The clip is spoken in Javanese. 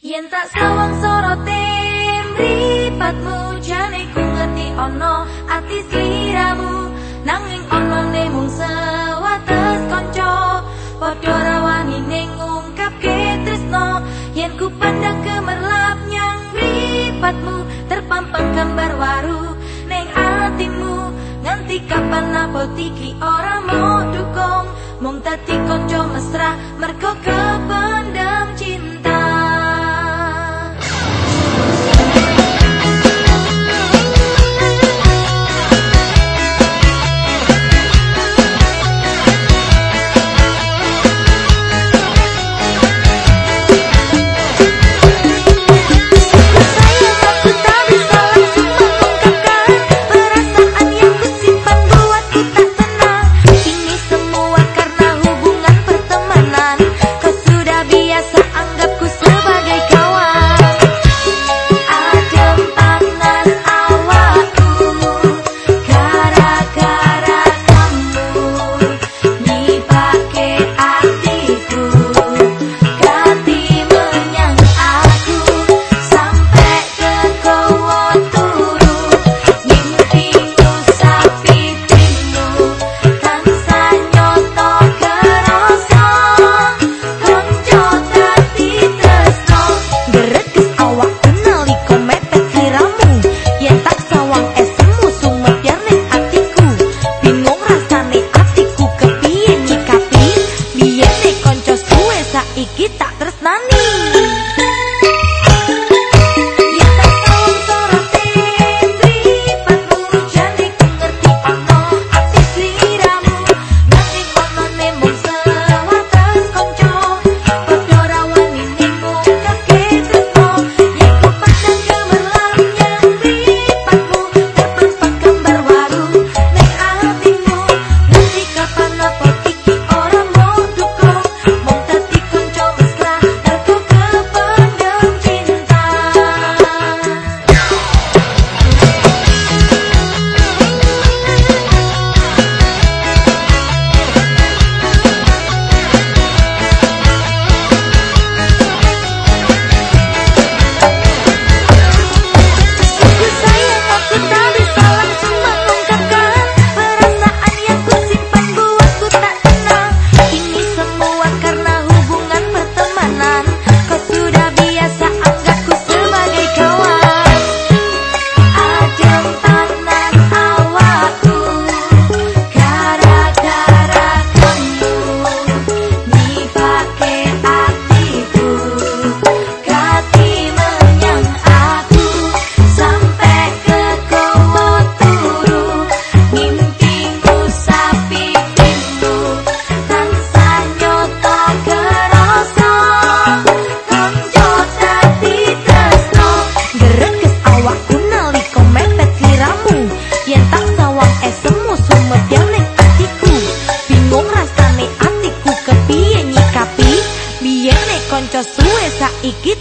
Yen tak sawang sorote mripatmu jane ku ngerti ono ati sliramu nanging ono ne mung sewates kanca padha rawani ning ngungkapke tresno. Yen ku pandang gemerlap nyang mripatmu terpampang gambar waru ning atimu nganti kapan apa tiki ora mau dukung? Mung dadi kanca mesra mergo kependam kanca suwe saiki